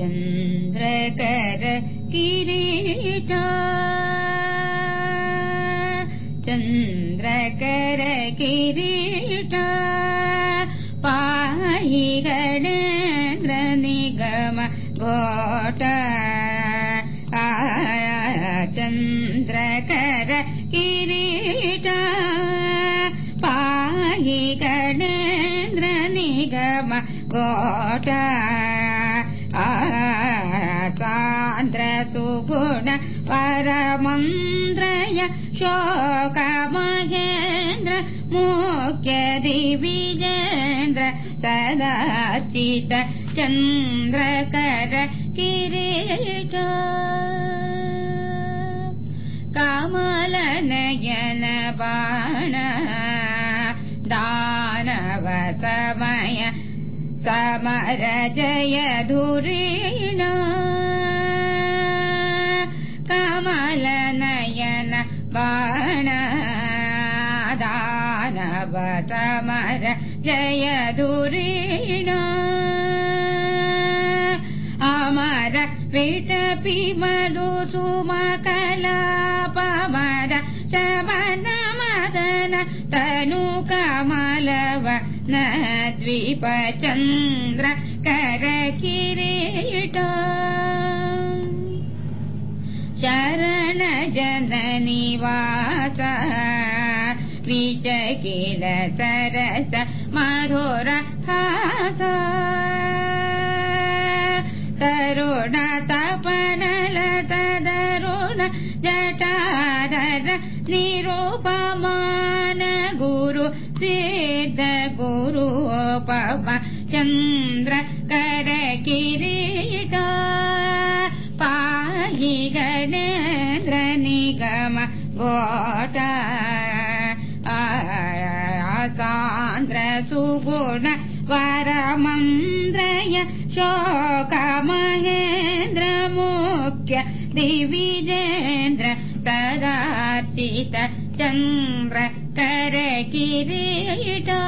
चन्द्रकर किरीटा चन्द्रकर किरीटा पाहि गणेन्द्र निगम घोटा। चन्द्रकर किरीटा पाहि गणेन्द्र निगम घोटा सान्द्र सुगुण परमन्द्रय शोक महेन्द्र मुख्य दिविजेन्द्र सदाचित चन्द्रकर किरीट। कमलनयन बाण दानव समय समर जय धुरीण कमल नयन बाण दानव समर जय धुरीण पमर शमन मदन तनु कमलव द्वीपचन्द्र करकिरीट। शरण जननिवास विचकिल सरस मधुर तरुण जटाधर निरूपमान गुरु सिद्ध गुरु पव चन्द्र कर किरीट पाहि गणेन्द्र निगम गोटा सान्द्र सुगुण दिविजेन्द्र तदाचित चन्द्र कर किरीटा